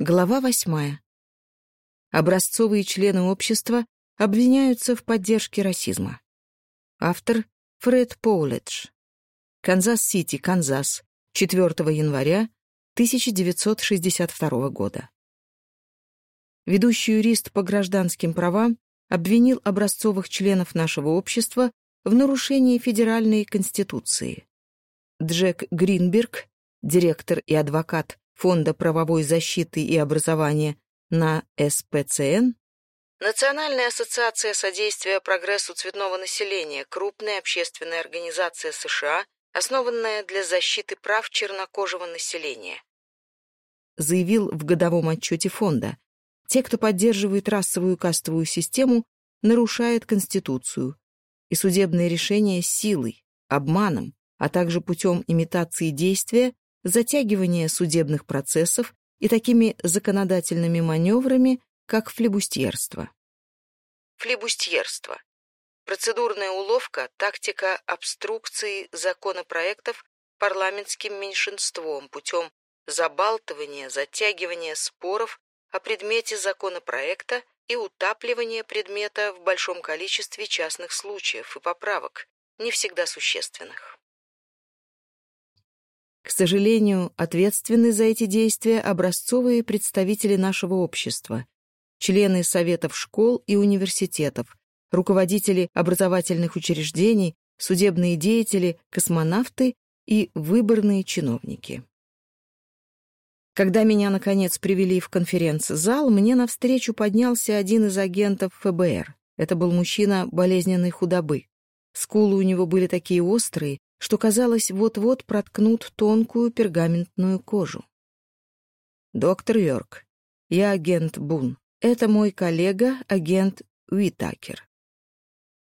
Глава восьмая. Образцовые члены общества обвиняются в поддержке расизма. Автор Фред Поуледж. Канзас-Сити, Канзас. 4 января 1962 года. Ведущий юрист по гражданским правам обвинил образцовых членов нашего общества в нарушении федеральной конституции. Джек Гринберг, директор и адвокат Фонда правовой защиты и образования на СПЦН, Национальная ассоциация содействия прогрессу цветного населения, крупная общественная организация США, основанная для защиты прав чернокожего населения. Заявил в годовом отчете фонда, те, кто поддерживает расовую кастовую систему, нарушают Конституцию, и судебные решения силой, обманом, а также путем имитации действия затягивание судебных процессов и такими законодательными маневрами, как флебустьерство. Флебустьерство. Процедурная уловка, тактика обструкции законопроектов парламентским меньшинством путем забалтывания, затягивания споров о предмете законопроекта и утапливания предмета в большом количестве частных случаев и поправок, не всегда существенных. К сожалению, ответственны за эти действия образцовые представители нашего общества, члены советов школ и университетов, руководители образовательных учреждений, судебные деятели, космонавты и выборные чиновники. Когда меня, наконец, привели в конференц-зал, мне навстречу поднялся один из агентов ФБР. Это был мужчина болезненной худобы. Скулы у него были такие острые, что казалось, вот-вот проткнут тонкую пергаментную кожу. «Доктор Йорк, я агент Бун. Это мой коллега, агент Уитакер».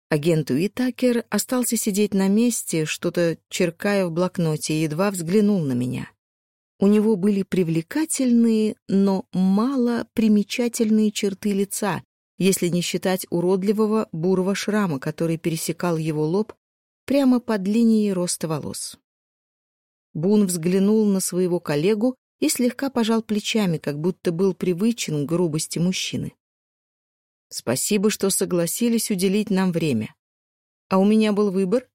Агент Уитакер остался сидеть на месте, что-то черкая в блокноте, и едва взглянул на меня. У него были привлекательные, но мало примечательные черты лица, если не считать уродливого бурого шрама, который пересекал его лоб прямо под линией роста волос. Бун взглянул на своего коллегу и слегка пожал плечами, как будто был привычен к грубости мужчины. «Спасибо, что согласились уделить нам время. А у меня был выбор?»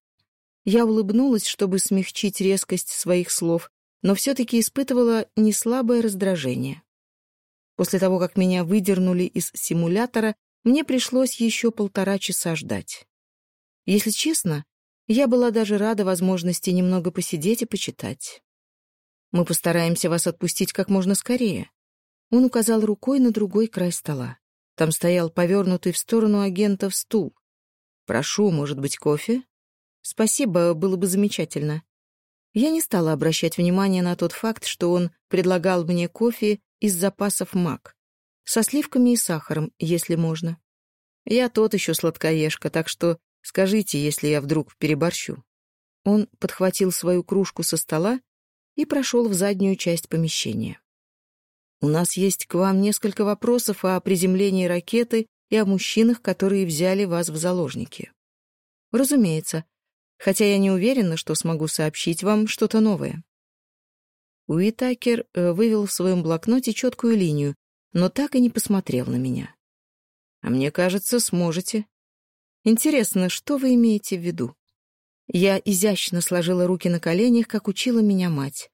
Я улыбнулась, чтобы смягчить резкость своих слов, но все-таки испытывала неслабое раздражение. После того, как меня выдернули из симулятора, мне пришлось еще полтора часа ждать. Если честно, я была даже рада возможности немного посидеть и почитать. Мы постараемся вас отпустить как можно скорее. Он указал рукой на другой край стола. Там стоял повернутый в сторону агентов стул. Прошу, может быть, кофе? Спасибо, было бы замечательно. Я не стала обращать внимания на тот факт, что он предлагал мне кофе из запасов мак. Со сливками и сахаром, если можно. Я тот еще сладкоежка, так что Скажите, если я вдруг переборщу». Он подхватил свою кружку со стола и прошел в заднюю часть помещения. «У нас есть к вам несколько вопросов о приземлении ракеты и о мужчинах, которые взяли вас в заложники». «Разумеется, хотя я не уверена, что смогу сообщить вам что-то новое». Уитакер э, вывел в своем блокноте четкую линию, но так и не посмотрел на меня. «А мне кажется, сможете», Интересно, что вы имеете в виду? Я изящно сложила руки на коленях, как учила меня мать.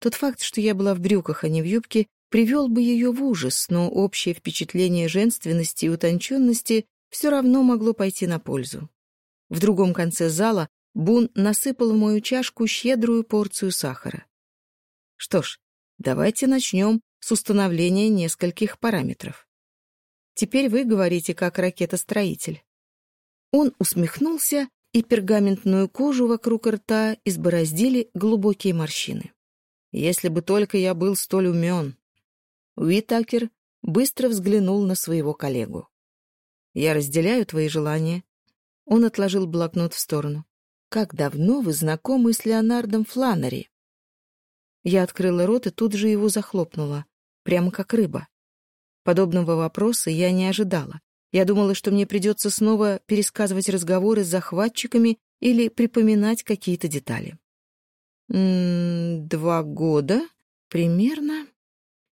Тот факт, что я была в брюках, а не в юбке, привел бы ее в ужас, но общее впечатление женственности и утонченности все равно могло пойти на пользу. В другом конце зала Бун насыпал в мою чашку щедрую порцию сахара. Что ж, давайте начнем с установления нескольких параметров. Теперь вы говорите как ракетостроитель. Он усмехнулся, и пергаментную кожу вокруг рта избороздили глубокие морщины. «Если бы только я был столь умен!» Уитакер быстро взглянул на своего коллегу. «Я разделяю твои желания». Он отложил блокнот в сторону. «Как давно вы знакомы с Леонардом Фланнери?» Я открыла рот и тут же его захлопнула, прямо как рыба. Подобного вопроса я не ожидала. Я думала, что мне придется снова пересказывать разговоры с захватчиками или припоминать какие-то детали. «М -м, «Два года? Примерно?»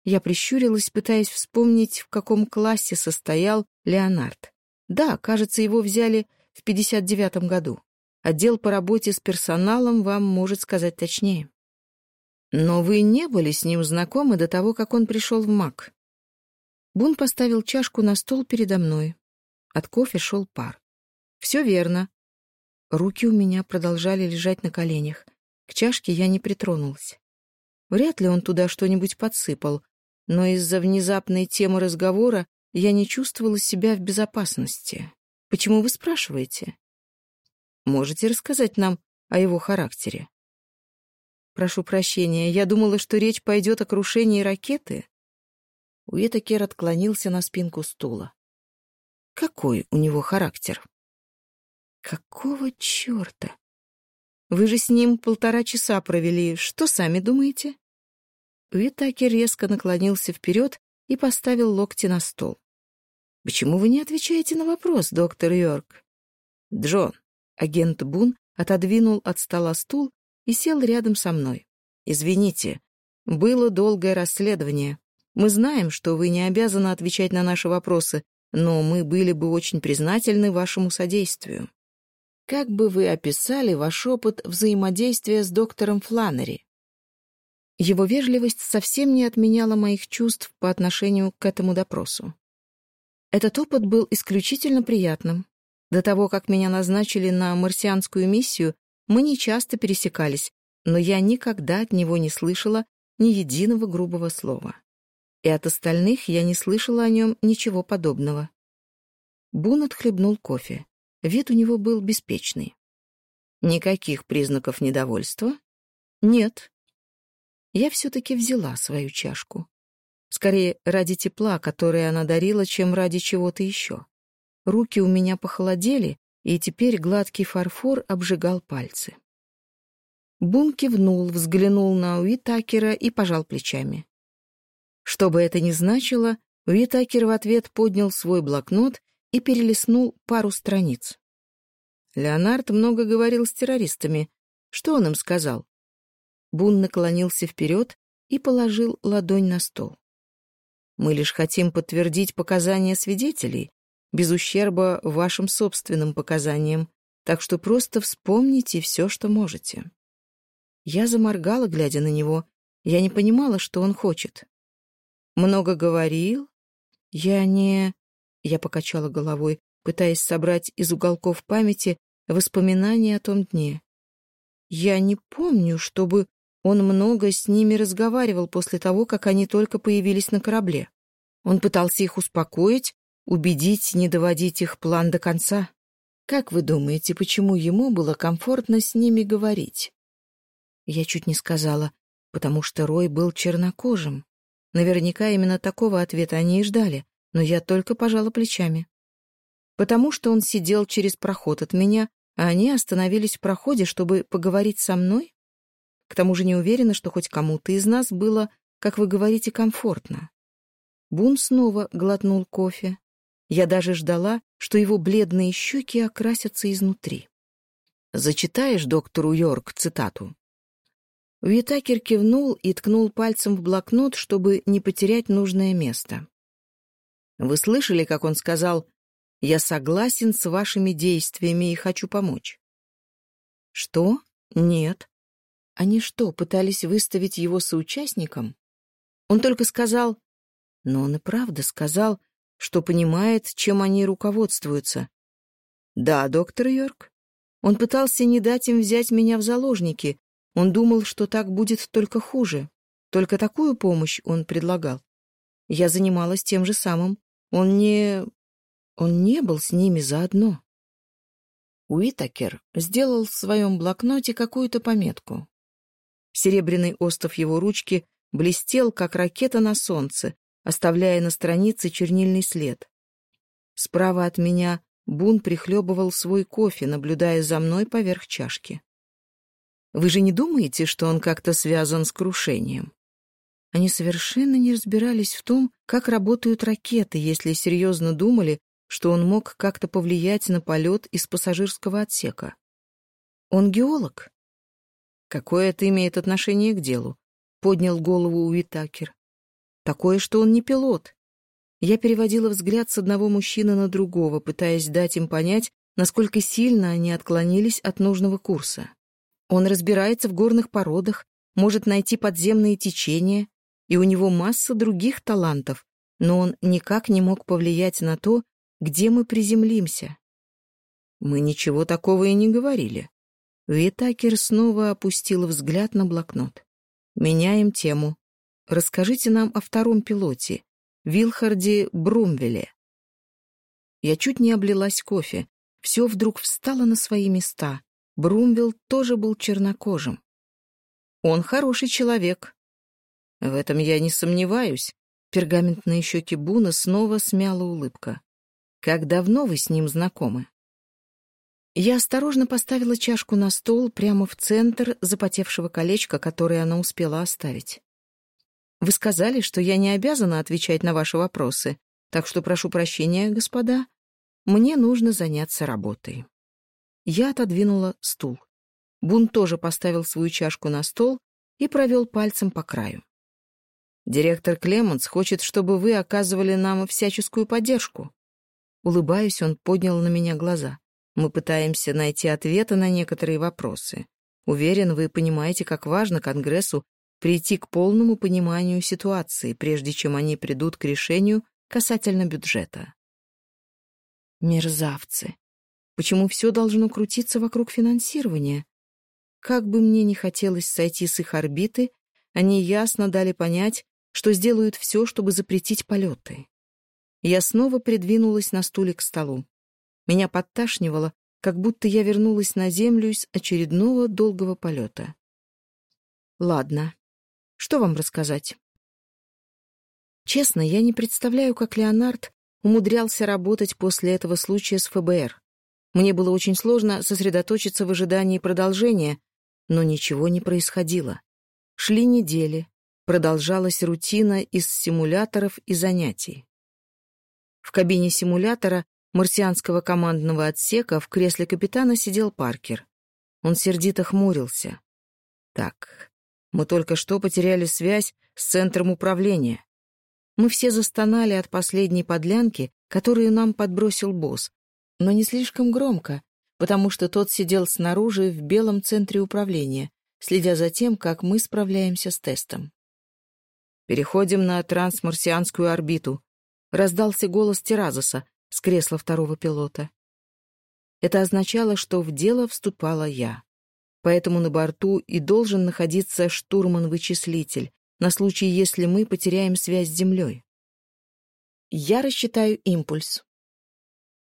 Я прищурилась, пытаясь вспомнить, в каком классе состоял Леонард. Да, кажется, его взяли в 59-м году. Отдел по работе с персоналом вам может сказать точнее. Но вы не были с ним знакомы до того, как он пришел в МАК. Бун поставил чашку на стол передо мной. От кофе шел пар. Все верно. Руки у меня продолжали лежать на коленях. К чашке я не притронулась. Вряд ли он туда что-нибудь подсыпал, но из-за внезапной темы разговора я не чувствовала себя в безопасности. Почему вы спрашиваете? Можете рассказать нам о его характере? Прошу прощения, я думала, что речь пойдет о крушении ракеты. Уитакер отклонился на спинку стула. Какой у него характер? Какого черта? Вы же с ним полтора часа провели. Что сами думаете? Уитакер резко наклонился вперед и поставил локти на стол. «Почему вы не отвечаете на вопрос, доктор Йорк?» «Джон», — агент Бун отодвинул от стола стул и сел рядом со мной. «Извините, было долгое расследование. Мы знаем, что вы не обязаны отвечать на наши вопросы, но мы были бы очень признательны вашему содействию. Как бы вы описали ваш опыт взаимодействия с доктором Фланнери? Его вежливость совсем не отменяла моих чувств по отношению к этому допросу. Этот опыт был исключительно приятным. До того, как меня назначили на марсианскую миссию, мы не часто пересекались, но я никогда от него не слышала ни единого грубого слова. и от остальных я не слышала о нем ничего подобного. Бун отхлебнул кофе. Вид у него был беспечный. Никаких признаков недовольства? Нет. Я все-таки взяла свою чашку. Скорее, ради тепла, которое она дарила, чем ради чего-то еще. Руки у меня похолодели, и теперь гладкий фарфор обжигал пальцы. Бун кивнул, взглянул на Уитакера и пожал плечами. Что Чтобы это ни значило, Витакер в ответ поднял свой блокнот и перелистнул пару страниц. Леонард много говорил с террористами. Что он им сказал? Бун наклонился вперед и положил ладонь на стол. «Мы лишь хотим подтвердить показания свидетелей, без ущерба вашим собственным показаниям, так что просто вспомните все, что можете». Я заморгала, глядя на него. Я не понимала, что он хочет. Много говорил? Я не... Я покачала головой, пытаясь собрать из уголков памяти воспоминания о том дне. Я не помню, чтобы он много с ними разговаривал после того, как они только появились на корабле. Он пытался их успокоить, убедить не доводить их план до конца. Как вы думаете, почему ему было комфортно с ними говорить? Я чуть не сказала, потому что Рой был чернокожим. Наверняка именно такого ответа они и ждали, но я только пожала плечами. Потому что он сидел через проход от меня, а они остановились в проходе, чтобы поговорить со мной? К тому же не уверена, что хоть кому-то из нас было, как вы говорите, комфортно. Бун снова глотнул кофе. Я даже ждала, что его бледные щеки окрасятся изнутри. «Зачитаешь доктору Йорк цитату?» Уитакер кивнул и ткнул пальцем в блокнот, чтобы не потерять нужное место. «Вы слышали, как он сказал, «Я согласен с вашими действиями и хочу помочь»?» «Что? Нет. Они что, пытались выставить его соучастником?» Он только сказал, но он и правда сказал, что понимает, чем они руководствуются. «Да, доктор Йорк. Он пытался не дать им взять меня в заложники, Он думал, что так будет только хуже. Только такую помощь он предлагал. Я занималась тем же самым. Он не... Он не был с ними заодно. Уитакер сделал в своем блокноте какую-то пометку. Серебряный остов его ручки блестел, как ракета на солнце, оставляя на странице чернильный след. Справа от меня Бун прихлебывал свой кофе, наблюдая за мной поверх чашки. Вы же не думаете, что он как-то связан с крушением? Они совершенно не разбирались в том, как работают ракеты, если серьезно думали, что он мог как-то повлиять на полет из пассажирского отсека. Он геолог. Какое это имеет отношение к делу? Поднял голову Уитакер. Такое, что он не пилот. Я переводила взгляд с одного мужчины на другого, пытаясь дать им понять, насколько сильно они отклонились от нужного курса. Он разбирается в горных породах, может найти подземные течения, и у него масса других талантов, но он никак не мог повлиять на то, где мы приземлимся. Мы ничего такого и не говорили. Витакер снова опустил взгляд на блокнот. Меняем тему. Расскажите нам о втором пилоте, Вилхарде Брумвеле. Я чуть не облилась кофе. Все вдруг встало Брум тоже был чернокожим. Он хороший человек. В этом я не сомневаюсь. Пергаментные щеки Буна снова смяла улыбка. Как давно вы с ним знакомы? Я осторожно поставила чашку на стол прямо в центр запотевшего колечка, которое она успела оставить. Вы сказали, что я не обязана отвечать на ваши вопросы, так что прошу прощения, господа. Мне нужно заняться работой. Я отодвинула стул. Бун тоже поставил свою чашку на стол и провел пальцем по краю. «Директор Клеменс хочет, чтобы вы оказывали нам всяческую поддержку». Улыбаясь, он поднял на меня глаза. «Мы пытаемся найти ответы на некоторые вопросы. Уверен, вы понимаете, как важно Конгрессу прийти к полному пониманию ситуации, прежде чем они придут к решению касательно бюджета». «Мерзавцы!» Почему все должно крутиться вокруг финансирования? Как бы мне не хотелось сойти с их орбиты, они ясно дали понять, что сделают все, чтобы запретить полеты. Я снова придвинулась на стуле к столу. Меня подташнивало, как будто я вернулась на Землю из очередного долгого полета. Ладно, что вам рассказать? Честно, я не представляю, как Леонард умудрялся работать после этого случая с ФБР. Мне было очень сложно сосредоточиться в ожидании продолжения, но ничего не происходило. Шли недели, продолжалась рутина из симуляторов и занятий. В кабине симулятора марсианского командного отсека в кресле капитана сидел Паркер. Он сердито хмурился. «Так, мы только что потеряли связь с центром управления. Мы все застонали от последней подлянки, которую нам подбросил босс, но не слишком громко, потому что тот сидел снаружи в белом центре управления, следя за тем, как мы справляемся с тестом. «Переходим на трансмарсианскую орбиту», — раздался голос Теразоса с кресла второго пилота. Это означало, что в дело вступала я поэтому на борту и должен находиться штурман-вычислитель на случай, если мы потеряем связь с Землей. Я рассчитаю импульс.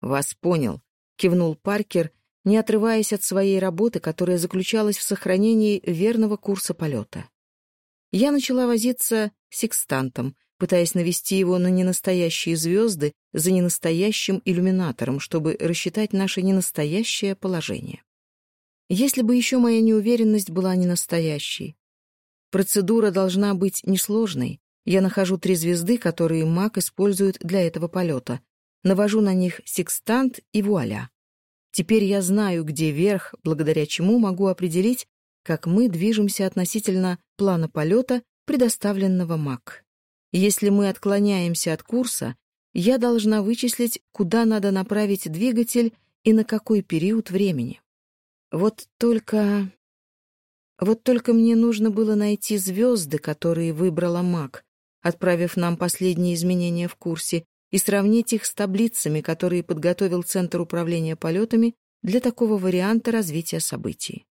«Вас понял», — кивнул Паркер, не отрываясь от своей работы, которая заключалась в сохранении верного курса полета. Я начала возиться с секстантом, пытаясь навести его на ненастоящие звезды за ненастоящим иллюминатором, чтобы рассчитать наше ненастоящее положение. Если бы еще моя неуверенность была ненастоящей. Процедура должна быть несложной. Я нахожу три звезды, которые маг использует для этого полета, Навожу на них секстант и вуаля. Теперь я знаю, где верх, благодаря чему могу определить, как мы движемся относительно плана полета, предоставленного маг. Если мы отклоняемся от курса, я должна вычислить, куда надо направить двигатель и на какой период времени. Вот только... Вот только мне нужно было найти звезды, которые выбрала маг, отправив нам последние изменения в курсе, и сравнить их с таблицами, которые подготовил Центр управления полетами для такого варианта развития событий.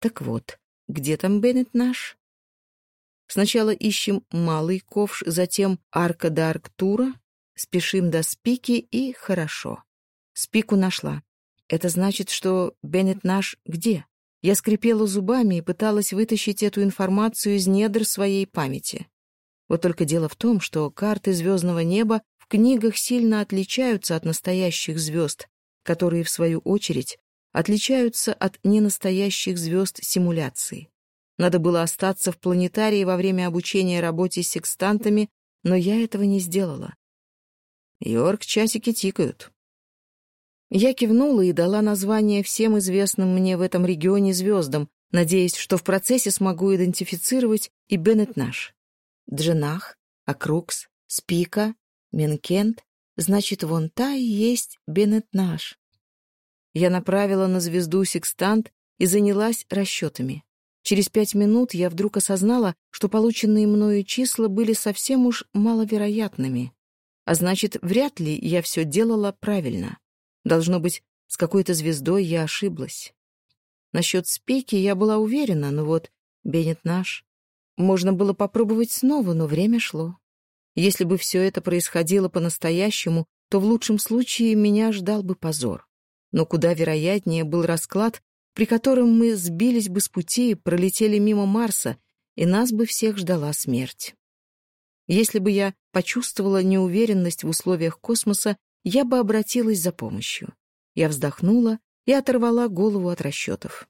Так вот, где там Беннет наш? Сначала ищем малый ковш, затем арка до арктура, спешим до спики и хорошо. Спику нашла. Это значит, что Беннет наш где? Я скрипела зубами и пыталась вытащить эту информацию из недр своей памяти. Вот только дело в том, что карты звездного неба в книгах сильно отличаются от настоящих звезд, которые, в свою очередь, отличаются от ненастоящих звезд симуляции. Надо было остаться в планетарии во время обучения работе с секстантами, но я этого не сделала. Йорк, часики тикают. Я кивнула и дала название всем известным мне в этом регионе звездам, надеясь, что в процессе смогу идентифицировать и Беннет наш. Дженах, Акрукс, Спика, Минкент, значит, вон та и есть Беннет наш. Я направила на звезду секстант и занялась расчетами. Через пять минут я вдруг осознала, что полученные мною числа были совсем уж маловероятными. А значит, вряд ли я все делала правильно. Должно быть, с какой-то звездой я ошиблась. Насчет спеки я была уверена, но вот Беннет наш. Можно было попробовать снова, но время шло. Если бы все это происходило по-настоящему, то в лучшем случае меня ждал бы позор. Но куда вероятнее был расклад, при котором мы сбились бы с пути, пролетели мимо Марса, и нас бы всех ждала смерть. Если бы я почувствовала неуверенность в условиях космоса, я бы обратилась за помощью. Я вздохнула и оторвала голову от расчетов.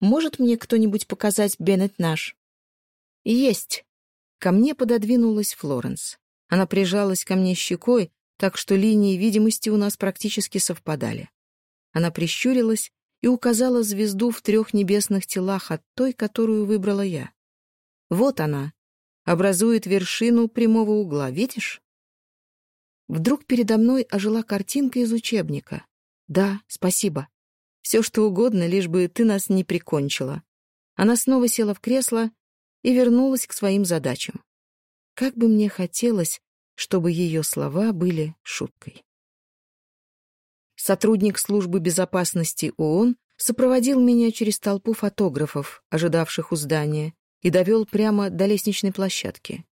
«Может мне кто-нибудь показать Беннет наш?» «Есть!» Ко мне пододвинулась Флоренс. Она прижалась ко мне щекой, так что линии видимости у нас практически совпадали. Она прищурилась и указала звезду в трех небесных телах от той, которую выбрала я. Вот она, образует вершину прямого угла, видишь? Вдруг передо мной ожила картинка из учебника. Да, спасибо. Все что угодно, лишь бы ты нас не прикончила. Она снова села в кресло, и вернулась к своим задачам. Как бы мне хотелось, чтобы ее слова были шуткой. Сотрудник службы безопасности ООН сопроводил меня через толпу фотографов, ожидавших у здания, и довел прямо до лестничной площадки.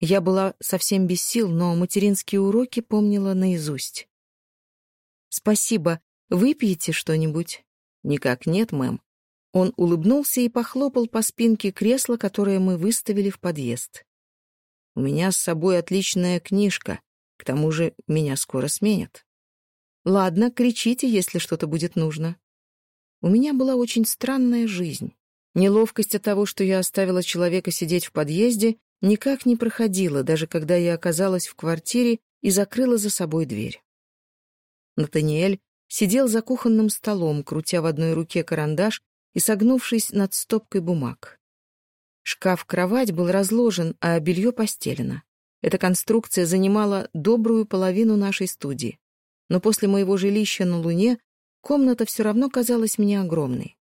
Я была совсем без сил, но материнские уроки помнила наизусть. «Спасибо. Выпьете что-нибудь?» «Никак нет, мэм. Он улыбнулся и похлопал по спинке кресла, которое мы выставили в подъезд. «У меня с собой отличная книжка. К тому же меня скоро сменят». «Ладно, кричите, если что-то будет нужно». У меня была очень странная жизнь. Неловкость от того, что я оставила человека сидеть в подъезде, никак не проходила, даже когда я оказалась в квартире и закрыла за собой дверь. Натаниэль сидел за кухонным столом, крутя в одной руке карандаш, и согнувшись над стопкой бумаг. Шкаф-кровать был разложен, а белье постелено. Эта конструкция занимала добрую половину нашей студии но после моего жилища на Луне комната все равно казалась мне огромной.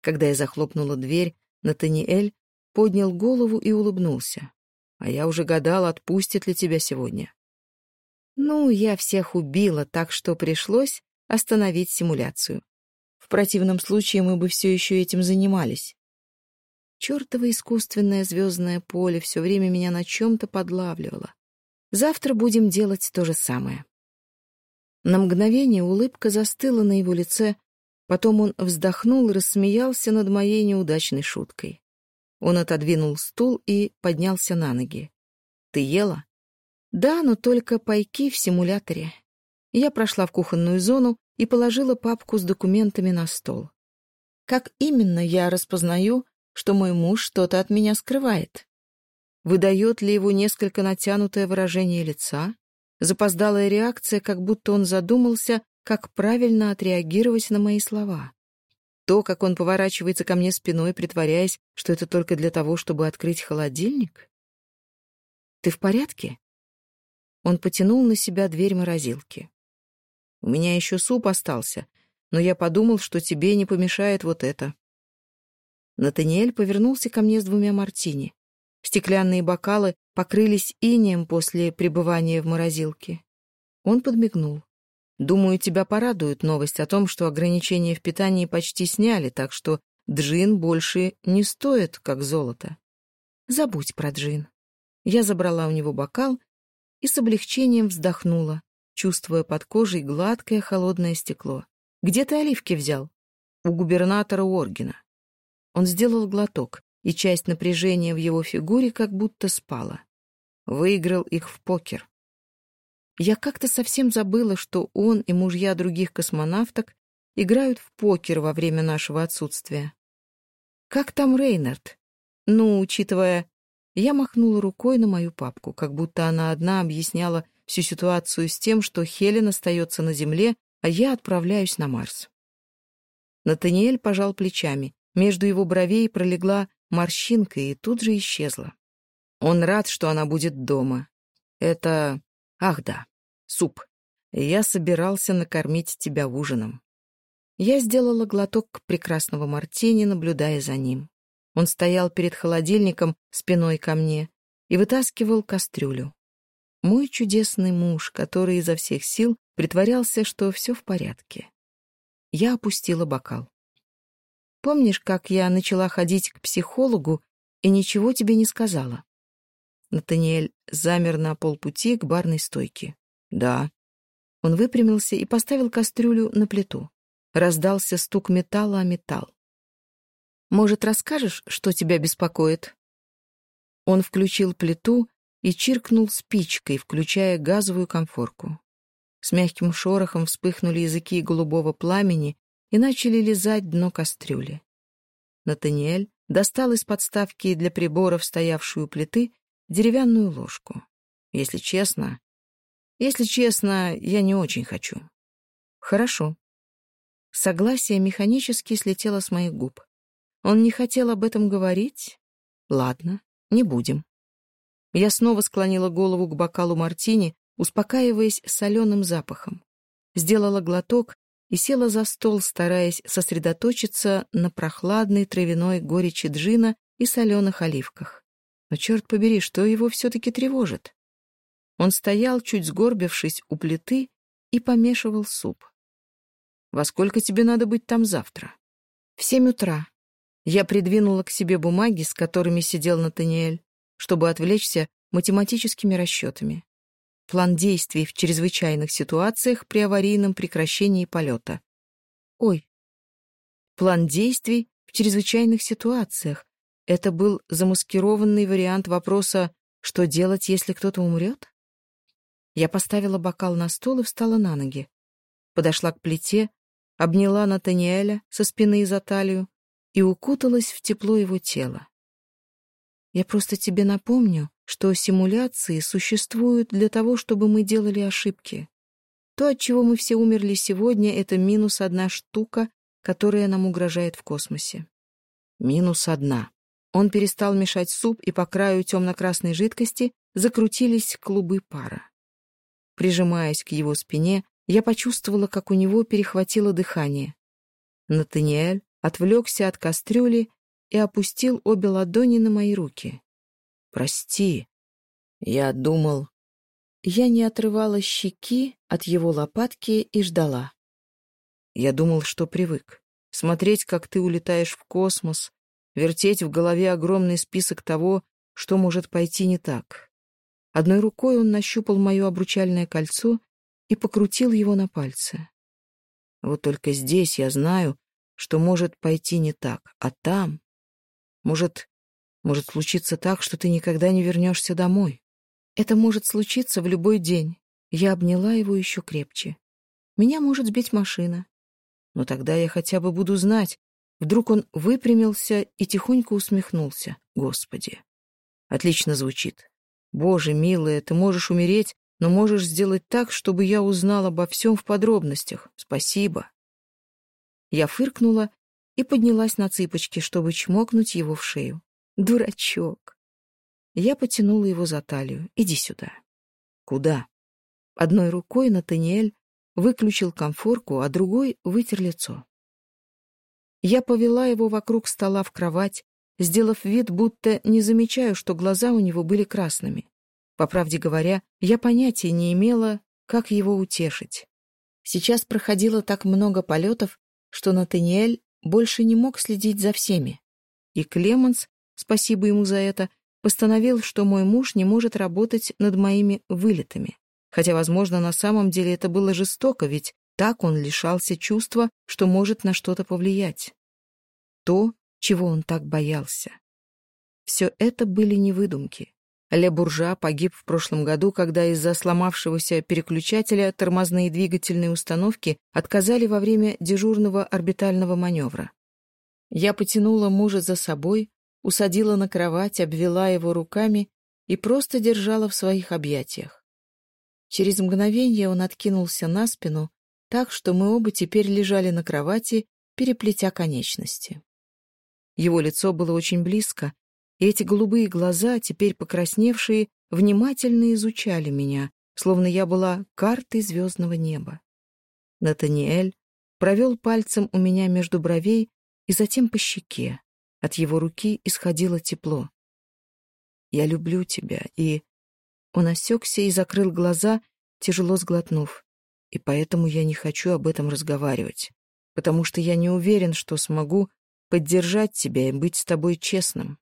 Когда я захлопнула дверь, Натаниэль поднял голову и улыбнулся. А я уже гадал, отпустит ли тебя сегодня. Ну, я всех убила, так что пришлось остановить симуляцию. В противном случае мы бы все еще этим занимались. Чертово искусственное звездное поле все время меня на чем-то подлавливало. Завтра будем делать то же самое. На мгновение улыбка застыла на его лице, потом он вздохнул и рассмеялся над моей неудачной шуткой. Он отодвинул стул и поднялся на ноги. «Ты ела?» «Да, но только пайки в симуляторе». Я прошла в кухонную зону и положила папку с документами на стол. Как именно я распознаю, что мой муж что-то от меня скрывает? Выдает ли его несколько натянутое выражение лица? Запоздалая реакция, как будто он задумался, как правильно отреагировать на мои слова. То, как он поворачивается ко мне спиной, притворяясь, что это только для того, чтобы открыть холодильник? «Ты в порядке?» Он потянул на себя дверь морозилки. У меня еще суп остался, но я подумал, что тебе не помешает вот это». Натаниэль повернулся ко мне с двумя мартини. Стеклянные бокалы покрылись инеем после пребывания в морозилке. Он подмигнул. «Думаю, тебя порадует новость о том, что ограничения в питании почти сняли, так что джин больше не стоит, как золото. Забудь про джин». Я забрала у него бокал и с облегчением вздохнула, чувствуя под кожей гладкое холодное стекло. «Где ты оливки взял?» «У губернатора Оргина». Он сделал глоток, и часть напряжения в его фигуре как будто спала. Выиграл их в покер. Я как-то совсем забыла, что он и мужья других космонавток играют в покер во время нашего отсутствия. «Как там Рейнард?» «Ну, учитывая...» Я махнула рукой на мою папку, как будто она одна объясняла, всю ситуацию с тем, что Хелен остается на Земле, а я отправляюсь на Марс. Натаниэль пожал плечами. Между его бровей пролегла морщинка и тут же исчезла. Он рад, что она будет дома. Это... Ах да, суп. Я собирался накормить тебя ужином. Я сделала глоток прекрасного мартини, наблюдая за ним. Он стоял перед холодильником спиной ко мне и вытаскивал кастрюлю. мой чудесный муж, который изо всех сил притворялся, что все в порядке. Я опустила бокал. «Помнишь, как я начала ходить к психологу и ничего тебе не сказала?» Натаниэль замер на полпути к барной стойке. «Да». Он выпрямился и поставил кастрюлю на плиту. Раздался стук металла о металл. «Может, расскажешь, что тебя беспокоит?» Он включил плиту и чиркнул спичкой, включая газовую конфорку. С мягким шорохом вспыхнули языки голубого пламени и начали лизать дно кастрюли. Натаниэль достал из подставки для приборов, стоявшую плиты, деревянную ложку. Если честно... Если честно, я не очень хочу. Хорошо. Согласие механически слетело с моих губ. Он не хотел об этом говорить? Ладно, не будем. Я снова склонила голову к бокалу мартини, успокаиваясь соленым запахом. Сделала глоток и села за стол, стараясь сосредоточиться на прохладной травяной горечи джина и соленых оливках. Но черт побери, что его все-таки тревожит? Он стоял, чуть сгорбившись у плиты, и помешивал суп. «Во сколько тебе надо быть там завтра?» «В семь утра». Я придвинула к себе бумаги, с которыми сидел Натаниэль, чтобы отвлечься математическими расчетами. План действий в чрезвычайных ситуациях при аварийном прекращении полета. Ой. План действий в чрезвычайных ситуациях. Это был замаскированный вариант вопроса «Что делать, если кто-то умрет?» Я поставила бокал на стол и встала на ноги. Подошла к плите, обняла Натаниэля со спины и за талию и укуталась в тепло его тела. Я просто тебе напомню, что симуляции существуют для того, чтобы мы делали ошибки. То, от чего мы все умерли сегодня, это минус одна штука, которая нам угрожает в космосе. Минус одна. Он перестал мешать суп, и по краю темно-красной жидкости закрутились клубы пара. Прижимаясь к его спине, я почувствовала, как у него перехватило дыхание. Натаниэль отвлекся от кастрюли и опустил обе ладони на мои руки. «Прости. Я думал...» Я не отрывала щеки от его лопатки и ждала. Я думал, что привык. Смотреть, как ты улетаешь в космос, вертеть в голове огромный список того, что может пойти не так. Одной рукой он нащупал мое обручальное кольцо и покрутил его на пальце. Вот только здесь я знаю, что может пойти не так, а там... Может, может случиться так, что ты никогда не вернешься домой. Это может случиться в любой день. Я обняла его еще крепче. Меня может сбить машина. Но тогда я хотя бы буду знать. Вдруг он выпрямился и тихонько усмехнулся. Господи. Отлично звучит. Боже, милая, ты можешь умереть, но можешь сделать так, чтобы я узнал обо всем в подробностях. Спасибо. Я фыркнула и поднялась на цыпочки, чтобы чмокнуть его в шею. «Дурачок!» Я потянула его за талию. «Иди сюда». «Куда?» Одной рукой Натаниэль выключил комфорку, а другой вытер лицо. Я повела его вокруг стола в кровать, сделав вид, будто не замечаю, что глаза у него были красными. По правде говоря, я понятия не имела, как его утешить. Сейчас проходило так много полетов, что Натаниэль больше не мог следить за всеми. И Клеменс, спасибо ему за это, постановил, что мой муж не может работать над моими вылетами. Хотя, возможно, на самом деле это было жестоко, ведь так он лишался чувства, что может на что-то повлиять. То, чего он так боялся. Все это были не выдумки. Ле Буржа погиб в прошлом году, когда из-за сломавшегося переключателя тормозные двигательные установки отказали во время дежурного орбитального маневра. Я потянула мужа за собой, усадила на кровать, обвела его руками и просто держала в своих объятиях. Через мгновение он откинулся на спину, так что мы оба теперь лежали на кровати, переплетя конечности. Его лицо было очень близко, и И Эти голубые глаза теперь покрасневшие внимательно изучали меня, словно я была картой звездного неба. Натаниэль провел пальцем у меня между бровей и затем по щеке. От его руки исходило тепло. «Я люблю тебя», и... Он осекся и закрыл глаза, тяжело сглотнув. «И поэтому я не хочу об этом разговаривать, потому что я не уверен, что смогу поддержать тебя и быть с тобой честным».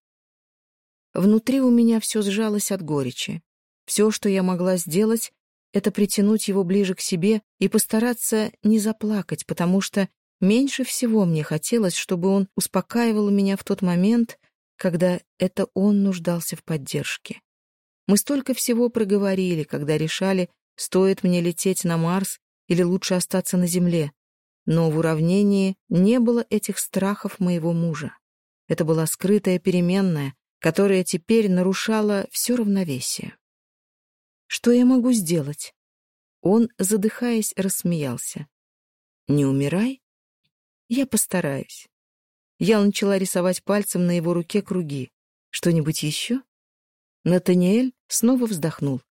Внутри у меня все сжалось от горечи. Все, что я могла сделать, это притянуть его ближе к себе и постараться не заплакать, потому что меньше всего мне хотелось, чтобы он успокаивал меня в тот момент, когда это он нуждался в поддержке. Мы столько всего проговорили, когда решали, стоит мне лететь на Марс или лучше остаться на Земле. Но в уравнении не было этих страхов моего мужа. Это была скрытая переменная, которая теперь нарушала все равновесие. «Что я могу сделать?» Он, задыхаясь, рассмеялся. «Не умирай?» «Я постараюсь». Я начала рисовать пальцем на его руке круги. «Что-нибудь еще?» Натаниэль снова вздохнул.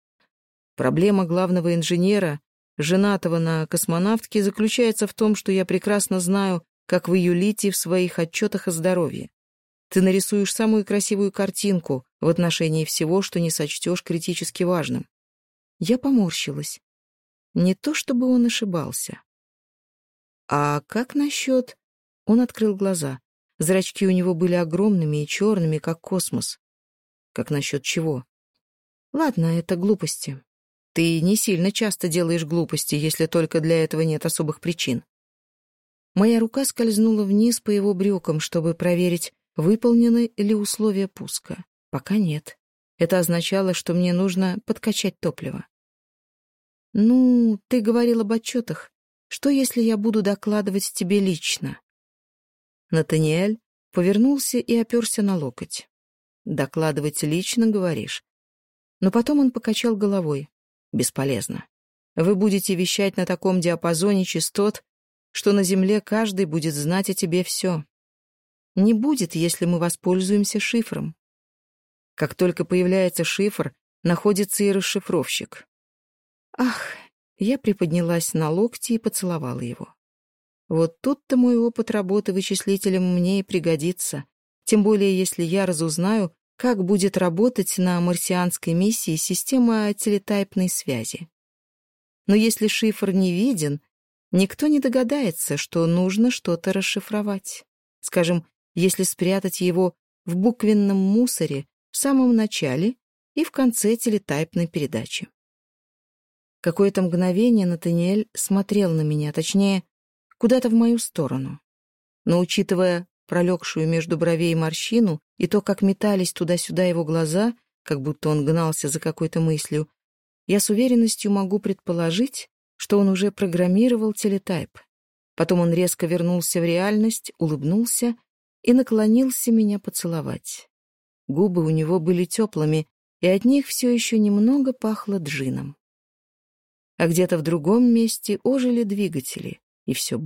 «Проблема главного инженера, женатого на космонавтке, заключается в том, что я прекрасно знаю, как вы юлите в своих отчетах о здоровье. Ты нарисуешь самую красивую картинку в отношении всего, что не сочтешь критически важным. Я поморщилась. Не то чтобы он ошибался. А как насчет... Он открыл глаза. Зрачки у него были огромными и черными, как космос. Как насчет чего? Ладно, это глупости. Ты не сильно часто делаешь глупости, если только для этого нет особых причин. Моя рука скользнула вниз по его брюкам, чтобы проверить, Выполнены ли условия пуска? Пока нет. Это означало, что мне нужно подкачать топливо. «Ну, ты говорил об отчетах. Что, если я буду докладывать тебе лично?» Натаниэль повернулся и оперся на локоть. «Докладывать лично, говоришь?» Но потом он покачал головой. «Бесполезно. Вы будете вещать на таком диапазоне частот, что на Земле каждый будет знать о тебе все. Не будет, если мы воспользуемся шифром. Как только появляется шифр, находится и расшифровщик. Ах, я приподнялась на локти и поцеловала его. Вот тут-то мой опыт работы вычислителем мне и пригодится, тем более если я разузнаю, как будет работать на марсианской миссии система телетайпной связи. Но если шифр не виден, никто не догадается, что нужно что-то расшифровать. Скажем, если спрятать его в буквенном мусоре в самом начале и в конце телетайпной передачи. Какое-то мгновение Натаниэль смотрел на меня, точнее, куда-то в мою сторону. Но учитывая пролегшую между бровей морщину и то, как метались туда-сюда его глаза, как будто он гнался за какой-то мыслью, я с уверенностью могу предположить, что он уже программировал телетайп. Потом он резко вернулся в реальность, улыбнулся и наклонился меня поцеловать. Губы у него были теплыми, и от них все еще немного пахло джином а где-то в другом месте ожили двигатели, и все